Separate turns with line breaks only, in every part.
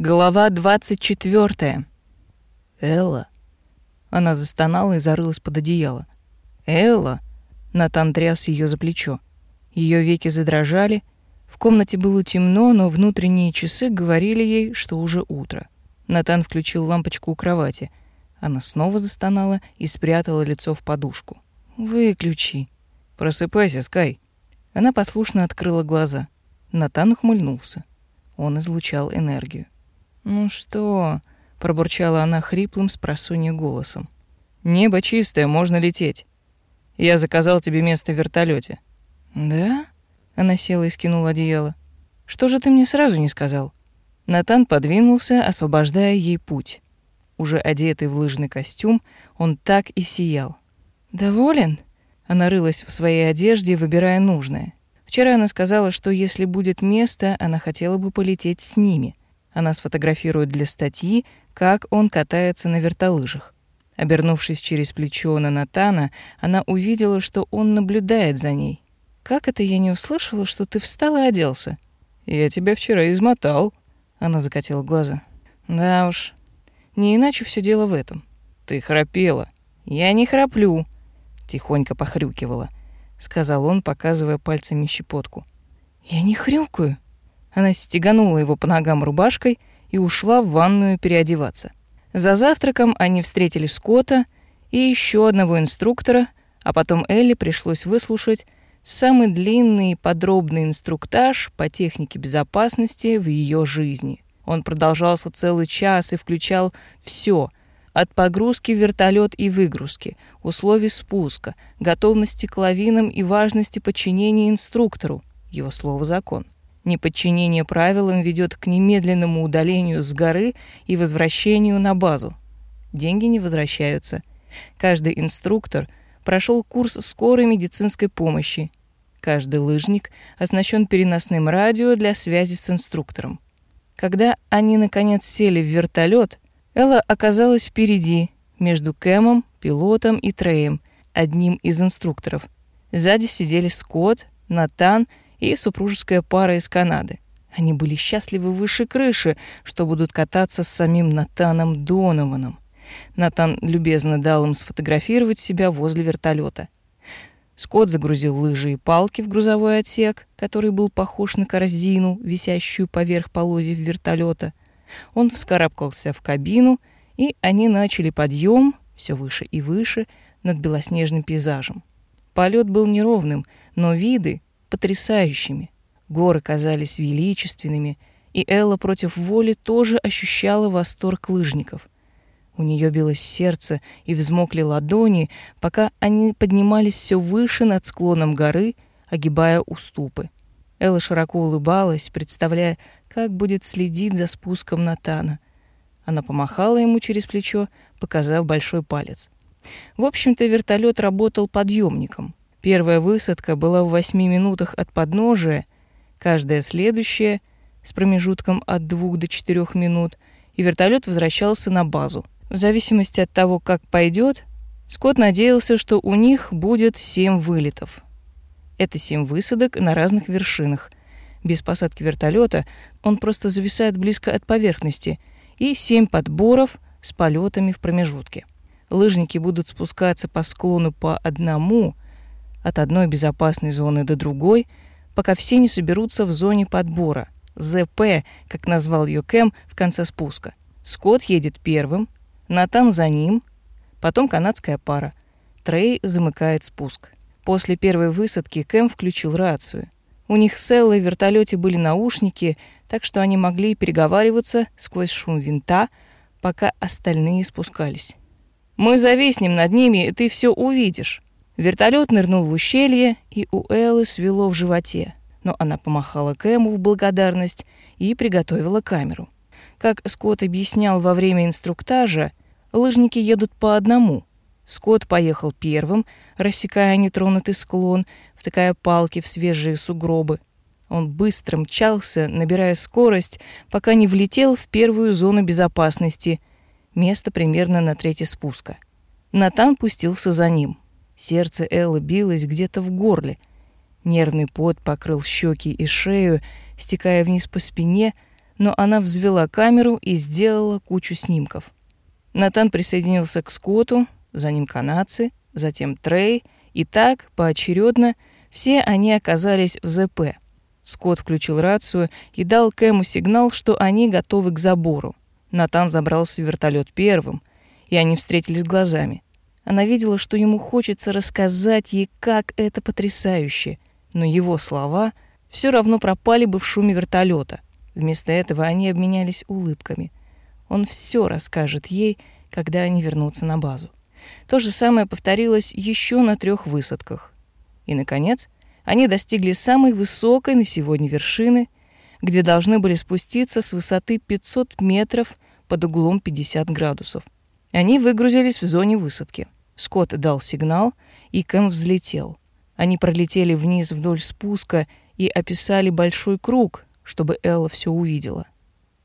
Глава 24. Элла. Она застонала и зарылась под одеяло. Элла. Натан тряс ее за плечо. Ее веки задрожали. В комнате было темно, но внутренние часы говорили ей, что уже утро. Натан включил лампочку у кровати. Она снова застонала и спрятала лицо в подушку. «Выключи». «Просыпайся, Скай». Она послушно открыла глаза. Натан ухмыльнулся. Он излучал энергию. «Ну что?» — пробурчала она хриплым с голосом. «Небо чистое, можно лететь. Я заказал тебе место в вертолете. «Да?» — она села и скинула одеяло. «Что же ты мне сразу не сказал?» Натан подвинулся, освобождая ей путь. Уже одетый в лыжный костюм, он так и сиял. «Доволен?» Она рылась в своей одежде, выбирая нужное. Вчера она сказала, что если будет место, она хотела бы полететь с ними. Она сфотографирует для статьи, как он катается на вертолыжах. Обернувшись через плечо на Натана, она увидела, что он наблюдает за ней. «Как это я не услышала, что ты встал и оделся?» «Я тебя вчера измотал», — она закатила глаза. «Да уж, не иначе все дело в этом. Ты храпела». «Я не храплю», — тихонько похрюкивала, — сказал он, показывая пальцами щепотку. «Я не хрюкаю», она стеганула его по ногам рубашкой и ушла в ванную переодеваться. За завтраком они встретили Скотта и еще одного инструктора, а потом Элли пришлось выслушать самый длинный и подробный инструктаж по технике безопасности в ее жизни. Он продолжался целый час и включал все от погрузки вертолет и выгрузки, условий спуска, готовности к лавинам и важности подчинения инструктору. Его слово закон. Неподчинение правилам ведет к немедленному удалению с горы и возвращению на базу. Деньги не возвращаются. Каждый инструктор прошел курс скорой медицинской помощи. Каждый лыжник оснащен переносным радио для связи с инструктором. Когда они, наконец, сели в вертолет, Элла оказалась впереди, между Кэмом, пилотом и Треем, одним из инструкторов. Сзади сидели Скотт, Натан и супружеская пара из Канады. Они были счастливы выше крыши, что будут кататься с самим Натаном Донованом. Натан любезно дал им сфотографировать себя возле вертолета. Скотт загрузил лыжи и палки в грузовой отсек, который был похож на корзину, висящую поверх полозьев вертолета. Он вскарабкался в кабину, и они начали подъем все выше и выше над белоснежным пейзажем. Полет был неровным, но виды потрясающими. Горы казались величественными, и Элла против воли тоже ощущала восторг лыжников. У нее билось сердце и взмокли ладони, пока они поднимались все выше над склоном горы, огибая уступы. Элла широко улыбалась, представляя, как будет следить за спуском Натана. Она помахала ему через плечо, показав большой палец. В общем-то, вертолет работал подъемником. Первая высадка была в восьми минутах от подножия, каждая следующая с промежутком от двух до четырех минут, и вертолет возвращался на базу. В зависимости от того, как пойдет, Скотт надеялся, что у них будет семь вылетов. Это семь высадок на разных вершинах. Без посадки вертолета он просто зависает близко от поверхности, и семь подборов с полетами в промежутке. Лыжники будут спускаться по склону по одному – от одной безопасной зоны до другой, пока все не соберутся в зоне подбора, ЗП, как назвал ее Кэм в конце спуска. Скотт едет первым, Натан за ним, потом канадская пара. Трей замыкает спуск. После первой высадки Кэм включил рацию. У них с Эллой в вертолете были наушники, так что они могли переговариваться сквозь шум винта, пока остальные спускались. «Мы зависнем над ними, и ты все увидишь», Вертолет нырнул в ущелье, и у Эллы свело в животе, но она помахала Кэму в благодарность и приготовила камеру. Как Скотт объяснял во время инструктажа, лыжники едут по одному. Скотт поехал первым, рассекая нетронутый склон, втыкая палки в свежие сугробы. Он быстро мчался, набирая скорость, пока не влетел в первую зону безопасности, место примерно на третье спуска. Натан пустился за ним. Сердце Эллы билось где-то в горле. Нервный пот покрыл щеки и шею, стекая вниз по спине, но она взвела камеру и сделала кучу снимков. Натан присоединился к Скотту, за ним канадцы, затем Трей, и так, поочередно, все они оказались в ЗП. Скотт включил рацию и дал Кэму сигнал, что они готовы к забору. Натан забрался в вертолет первым, и они встретились глазами. Она видела, что ему хочется рассказать ей, как это потрясающе, но его слова все равно пропали бы в шуме вертолета. Вместо этого они обменялись улыбками. Он все расскажет ей, когда они вернутся на базу. То же самое повторилось еще на трех высадках. И, наконец, они достигли самой высокой на сегодня вершины, где должны были спуститься с высоты 500 метров под углом 50 градусов. Они выгрузились в зоне высадки. Скотт дал сигнал, и Кэм взлетел. Они пролетели вниз вдоль спуска и описали большой круг, чтобы Элла все увидела.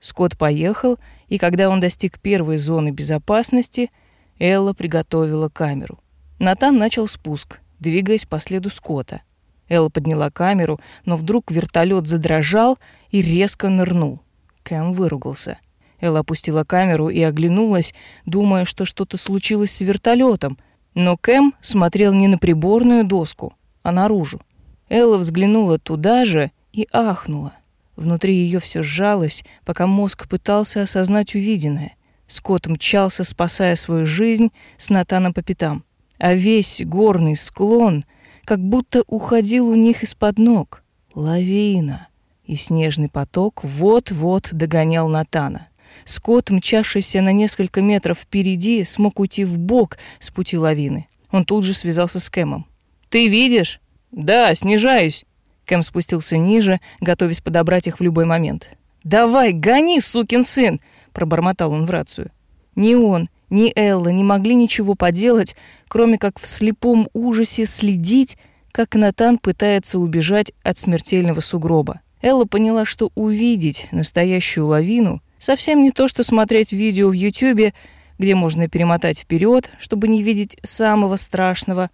Скотт поехал, и когда он достиг первой зоны безопасности, Элла приготовила камеру. Натан начал спуск, двигаясь по следу Скотта. Элла подняла камеру, но вдруг вертолет задрожал и резко нырнул. Кэм выругался. Элла опустила камеру и оглянулась, думая, что что-то случилось с вертолетом, но Кэм смотрел не на приборную доску, а наружу. Элла взглянула туда же и ахнула. Внутри ее все сжалось, пока мозг пытался осознать увиденное. Скотт мчался, спасая свою жизнь с Натаном по пятам. А весь горный склон как будто уходил у них из-под ног. Лавина. И снежный поток вот-вот догонял Натана. Скотт, мчавшийся на несколько метров впереди, смог уйти в бок с пути лавины. Он тут же связался с Кэмом. «Ты видишь?» «Да, снижаюсь», Кэм спустился ниже, готовясь подобрать их в любой момент. «Давай, гони, сукин сын!» — пробормотал он в рацию. Ни он, ни Элла не могли ничего поделать, кроме как в слепом ужасе следить, как Натан пытается убежать от смертельного сугроба. Элла поняла, что увидеть настоящую лавину совсем не то, что смотреть видео в Ютьюбе, где можно перемотать вперед, чтобы не видеть самого страшного,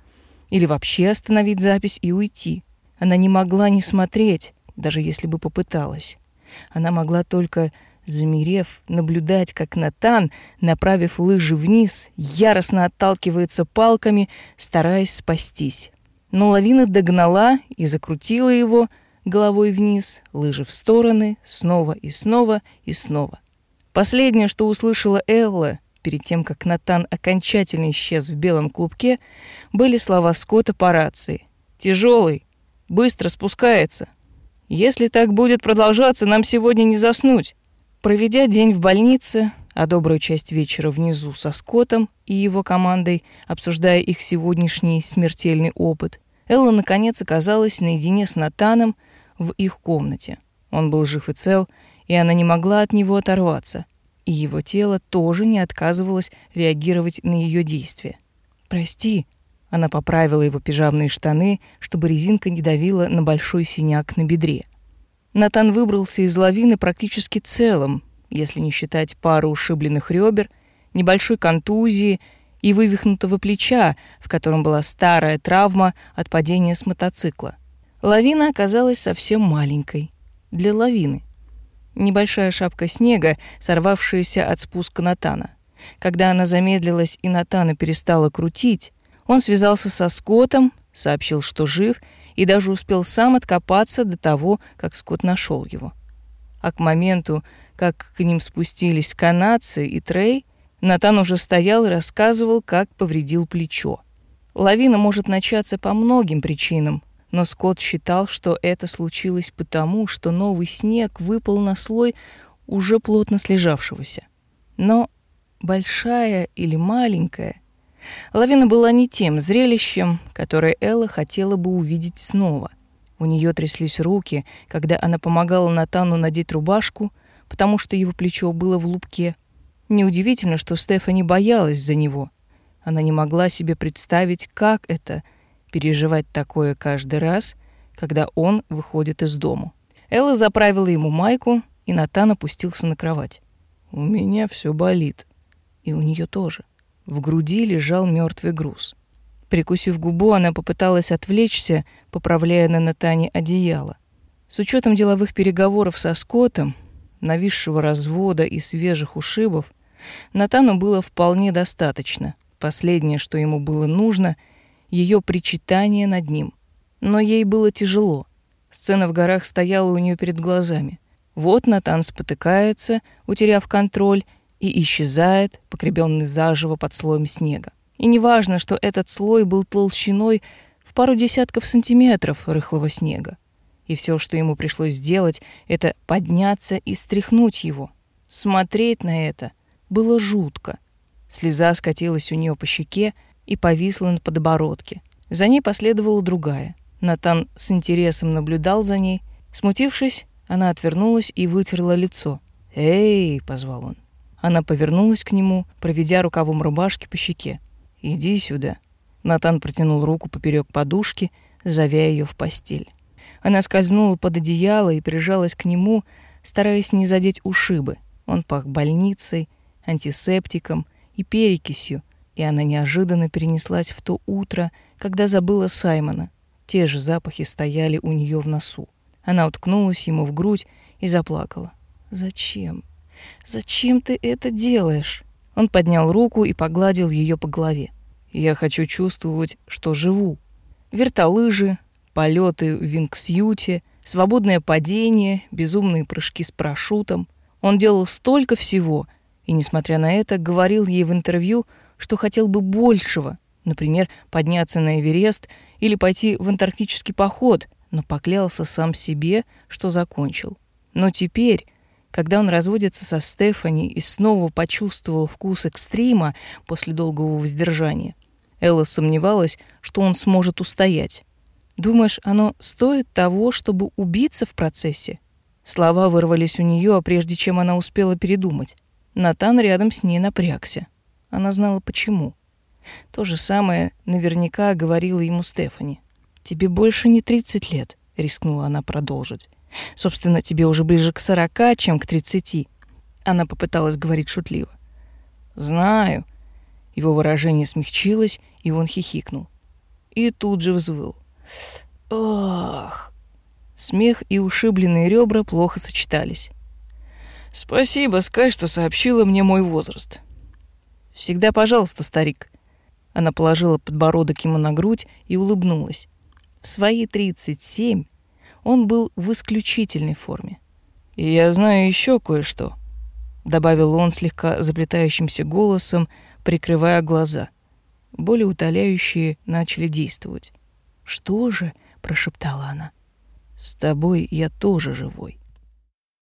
или вообще остановить запись и уйти. Она не могла не смотреть, даже если бы попыталась. Она могла только, замерев, наблюдать, как Натан, направив лыжи вниз, яростно отталкивается палками, стараясь спастись. Но лавина догнала и закрутила его головой вниз, лыжи в стороны, снова и снова и снова. Последнее, что услышала Элла перед тем, как Натан окончательно исчез в белом клубке, были слова Скотта по рации. «Тяжелый, Быстро спускается. Если так будет продолжаться, нам сегодня не заснуть. Проведя день в больнице, а добрую часть вечера внизу со Скоттом и его командой, обсуждая их сегодняшний смертельный опыт, Элла наконец оказалась наедине с Натаном в их комнате. Он был жив и цел, и она не могла от него оторваться, и его тело тоже не отказывалось реагировать на ее действия. «Прости», она поправила его пижамные штаны, чтобы резинка не давила на большой синяк на бедре. Натан выбрался из лавины практически целым, если не считать пару ушибленных ребер, небольшой контузии и вывихнутого плеча, в котором была старая травма от падения с мотоцикла. Лавина оказалась совсем маленькой. Для лавины. Небольшая шапка снега, сорвавшаяся от спуска Натана. Когда она замедлилась и Натана перестала крутить, он связался со Скоттом, сообщил, что жив, и даже успел сам откопаться до того, как Скотт нашел его. А к моменту, как к ним спустились канадцы и Трей, Натан уже стоял и рассказывал, как повредил плечо. Лавина может начаться по многим причинам, но Скотт считал, что это случилось потому, что новый снег выпал на слой уже плотно слежавшегося. Но большая или маленькая — Лавина была не тем зрелищем, которое Элла хотела бы увидеть снова. У нее тряслись руки, когда она помогала Натану надеть рубашку, потому что его плечо было в лупке. Неудивительно, что Стефани боялась за него. Она не могла себе представить, как это — переживать такое каждый раз, когда он выходит из дому. Элла заправила ему майку, и Натан опустился на кровать. «У меня все болит. И у нее тоже». В груди лежал мертвый груз. Прикусив губу, она попыталась отвлечься, поправляя на Натане одеяло. С учетом деловых переговоров со Скоттом, нависшего развода и свежих ушибов, Натану было вполне достаточно. Последнее, что ему было нужно, ее причитание над ним. Но ей было тяжело. Сцена в горах стояла у нее перед глазами. Вот Натан спотыкается, утеряв контроль, и исчезает, покребенный заживо под слоем снега. И неважно, что этот слой был толщиной в пару десятков сантиметров рыхлого снега. И все, что ему пришлось сделать, это подняться и стряхнуть его. Смотреть на это было жутко. Слеза скатилась у нее по щеке и повисла на подбородке. За ней последовала другая. Натан с интересом наблюдал за ней. Смутившись, она отвернулась и вытерла лицо. «Эй!» — позвал он. Она повернулась к нему, проведя рукавом рубашки по щеке. «Иди сюда». Натан протянул руку поперек подушки, зовя ее в постель. Она скользнула под одеяло и прижалась к нему, стараясь не задеть ушибы. Он пах больницей, антисептиком и перекисью, и она неожиданно перенеслась в то утро, когда забыла Саймона. Те же запахи стояли у нее в носу. Она уткнулась ему в грудь и заплакала. «Зачем? Зачем ты это делаешь?» Он поднял руку и погладил ее по голове. «Я хочу чувствовать, что живу. Вертолыжи, полеты в вингсьюте, свободное падение, безумные прыжки с парашютом. Он делал столько всего, и, несмотря на это, говорил ей в интервью, что хотел бы большего, например, подняться на Эверест или пойти в антарктический поход, но поклялся сам себе, что закончил. Но теперь, когда он разводится со Стефани и снова почувствовал вкус экстрима после долгого воздержания, Элла сомневалась, что он сможет устоять. Думаешь, оно стоит того, чтобы убиться в процессе? Слова вырвались у нее, прежде чем она успела передумать. Натан рядом с ней напрягся. Она знала почему. То же самое наверняка говорила ему Стефани. «Тебе больше не 30 лет», — рискнула она продолжить. «Собственно, тебе уже ближе к 40, чем к 30». Она попыталась говорить шутливо. «Знаю». Его выражение смягчилось, и он хихикнул. И тут же взвыл. Ох. Смех и ушибленные ребра плохо сочетались. Спасибо, Скай, что сообщила мне мой возраст. Всегда пожалуйста, старик. Она положила подбородок ему на грудь и улыбнулась. В свои 37 он был в исключительной форме. И я знаю еще кое-что, добавил он слегка заплетающимся голосом, прикрывая глаза. Боли утоляющие начали действовать. «Что же?» — прошептала она. «С тобой я тоже живой».